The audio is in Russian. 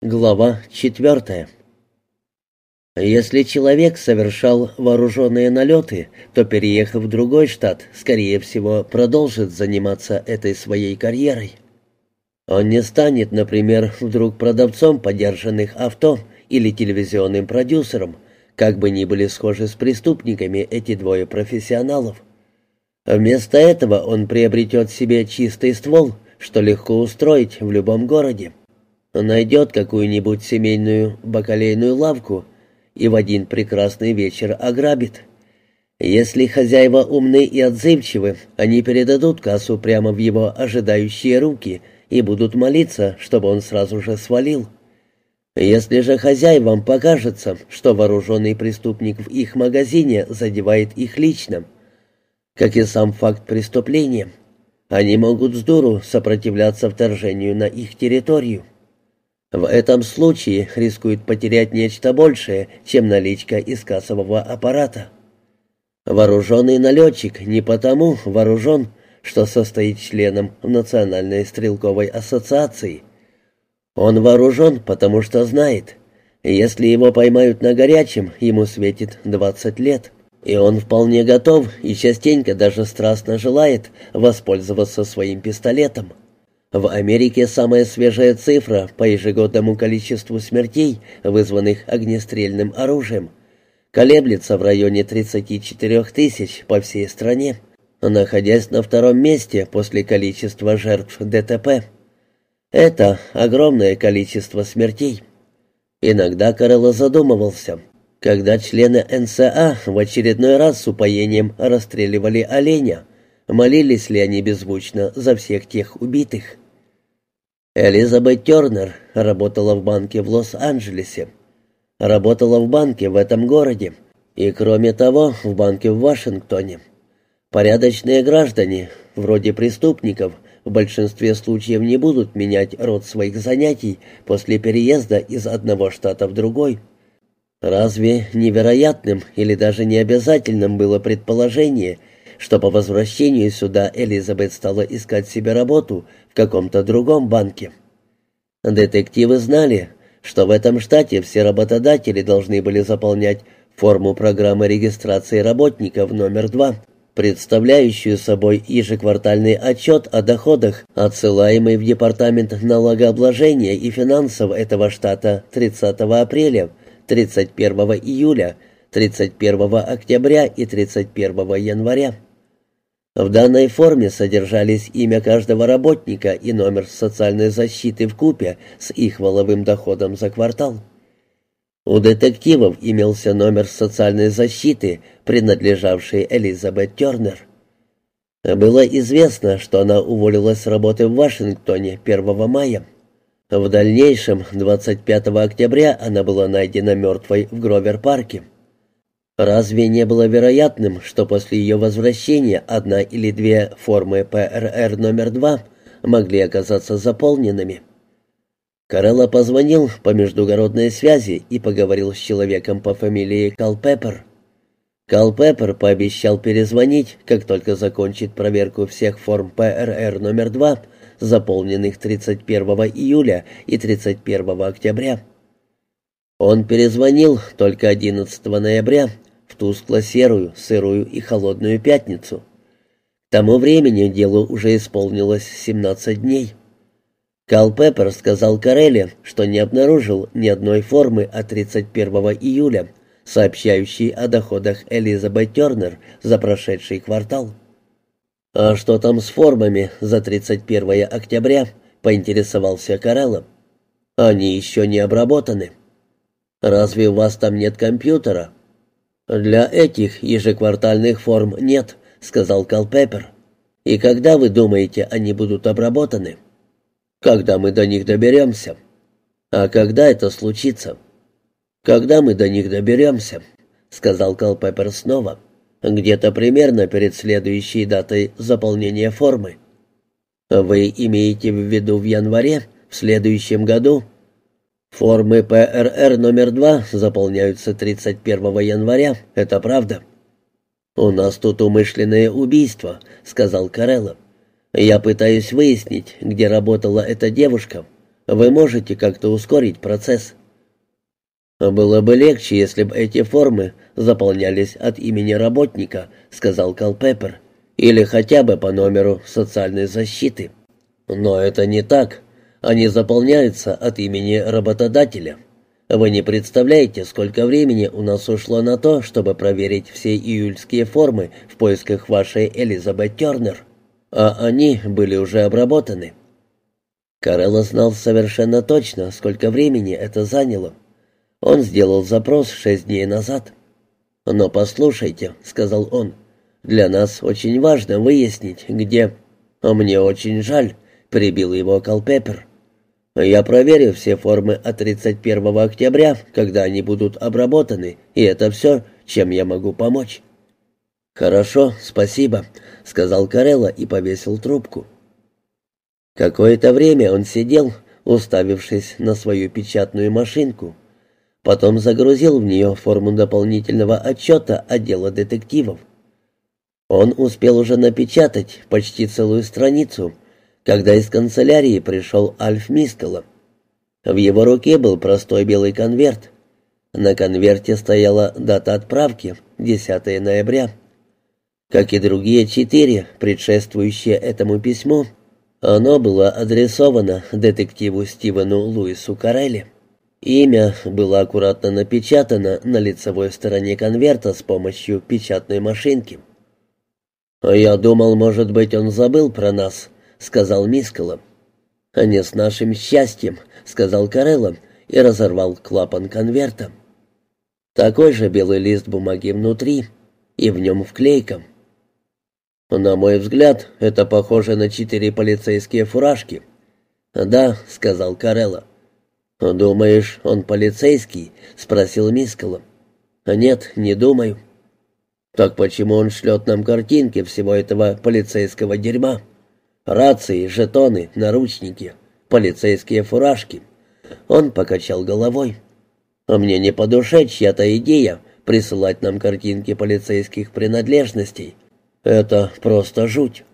Глава четвертая. Если человек совершал вооруженные налеты, то, переехав в другой штат, скорее всего, продолжит заниматься этой своей карьерой. Он не станет, например, вдруг продавцом подержанных авто или телевизионным продюсером, как бы ни были схожи с преступниками эти двое профессионалов. Вместо этого он приобретет себе чистый ствол, что легко устроить в любом городе найдет какую-нибудь семейную бакалейную лавку и в один прекрасный вечер ограбит. Если хозяева умны и отзывчивы, они передадут кассу прямо в его ожидающие руки и будут молиться, чтобы он сразу же свалил. Если же хозяевам покажется, что вооруженный преступник в их магазине задевает их лично, как и сам факт преступления, они могут с дуру сопротивляться вторжению на их территорию. В этом случае рискует потерять нечто большее, чем наличка из кассового аппарата. Вооруженный налетчик не потому вооружен, что состоит членом Национальной стрелковой ассоциации. Он вооружен, потому что знает, если его поймают на горячем, ему светит 20 лет. И он вполне готов и частенько даже страстно желает воспользоваться своим пистолетом. В Америке самая свежая цифра по ежегодному количеству смертей, вызванных огнестрельным оружием, колеблется в районе 34 тысяч по всей стране, находясь на втором месте после количества жертв ДТП. Это огромное количество смертей. Иногда Карелло задумывался, когда члены НСА в очередной раз с упоением расстреливали оленя, молились ли они беззвучно за всех тех убитых. Элизабет Тернер работала в банке в Лос-Анджелесе. Работала в банке в этом городе. И кроме того, в банке в Вашингтоне. Порядочные граждане, вроде преступников, в большинстве случаев не будут менять род своих занятий после переезда из одного штата в другой. Разве невероятным или даже необязательным было предположение, что по возвращению сюда Элизабет стала искать себе работу в каком-то другом банке. Детективы знали, что в этом штате все работодатели должны были заполнять форму программы регистрации работников номер два, представляющую собой ежеквартальный отчет о доходах, отсылаемый в Департамент налогообложения и финансов этого штата 30 апреля, 31 июля, 31 октября и 31 января. В данной форме содержались имя каждого работника и номер социальной защиты в купе с их воловым доходом за квартал. У детективов имелся номер социальной защиты, принадлежавший Элизабет Тернер. Было известно, что она уволилась с работы в Вашингтоне 1 мая. В дальнейшем, 25 октября, она была найдена мертвой в Гровер-парке. Разве не было вероятным, что после ее возвращения одна или две формы ПРР номер два могли оказаться заполненными? Карелла позвонил по междугородной связи и поговорил с человеком по фамилии Калпеппер. Калпеппер пообещал перезвонить, как только закончит проверку всех форм ПРР номер два, заполненных 31 июля и 31 октября. Он перезвонил только 11 ноября, в тускло-серую, сырую и холодную пятницу. К тому времени делу уже исполнилось 17 дней. Кал Пеппер сказал Карелле, что не обнаружил ни одной формы от 31 июля, сообщающей о доходах Элизабет Тернер за прошедший квартал. «А что там с формами за 31 октября?» — поинтересовался Карелло. «Они еще не обработаны». «Разве у вас там нет компьютера?» «Для этих ежеквартальных форм нет», — сказал Калпеппер. «И когда, вы думаете, они будут обработаны?» «Когда мы до них доберемся». «А когда это случится?» «Когда мы до них доберемся», — сказал Калпеппер снова. «Где-то примерно перед следующей датой заполнения формы». «Вы имеете в виду в январе, в следующем году?» Формы ПРР номер два заполняются 31 января, это правда. У нас тут умышленное убийство, сказал Карелло. Я пытаюсь выяснить, где работала эта девушка. Вы можете как-то ускорить процесс?» «Было бы легче, если бы эти формы заполнялись от имени работника», — сказал Калпеппер, «или хотя бы по номеру социальной защиты. Но это не так. Они заполняются от имени работодателя. Вы не представляете, сколько времени у нас ушло на то, чтобы проверить все июльские формы в поисках вашей Элизабет Тернер, а они были уже обработаны». Карелла знал совершенно точно, сколько времени это заняло. Он сделал запрос шесть дней назад. «Но послушайте», — сказал он, — «для нас очень важно выяснить, где...» «А мне очень жаль», — прибил его Калпеппер. «Я проверю все формы от 31 октября, когда они будут обработаны, и это все, чем я могу помочь». «Хорошо, спасибо», — сказал Карелла и повесил трубку. Какое-то время он сидел, уставившись на свою печатную машинку. Потом загрузил в нее форму дополнительного отчета отдела детективов. Он успел уже напечатать почти целую страницу, когда из канцелярии пришел Альф Мискала. В его руке был простой белый конверт. На конверте стояла дата отправки — 10 ноября. Как и другие четыре, предшествующие этому письму, оно было адресовано детективу Стивену Луису Карелли. Имя было аккуратно напечатано на лицевой стороне конверта с помощью печатной машинки. «Я думал, может быть, он забыл про нас», — сказал Мискала. «А не с нашим счастьем», — сказал Карелло и разорвал клапан конверта. Такой же белый лист бумаги внутри, и в нем вклейка. «На мой взгляд, это похоже на четыре полицейские фуражки». «Да», — сказал Карелла. «Думаешь, он полицейский?» — спросил Мискала. «Нет, не думаю». «Так почему он шлет нам картинки всего этого полицейского дерьма? Рации, жетоны, наручники, полицейские фуражки». Он покачал головой. «А мне не по душе чья-то идея присылать нам картинки полицейских принадлежностей». Это просто жуть.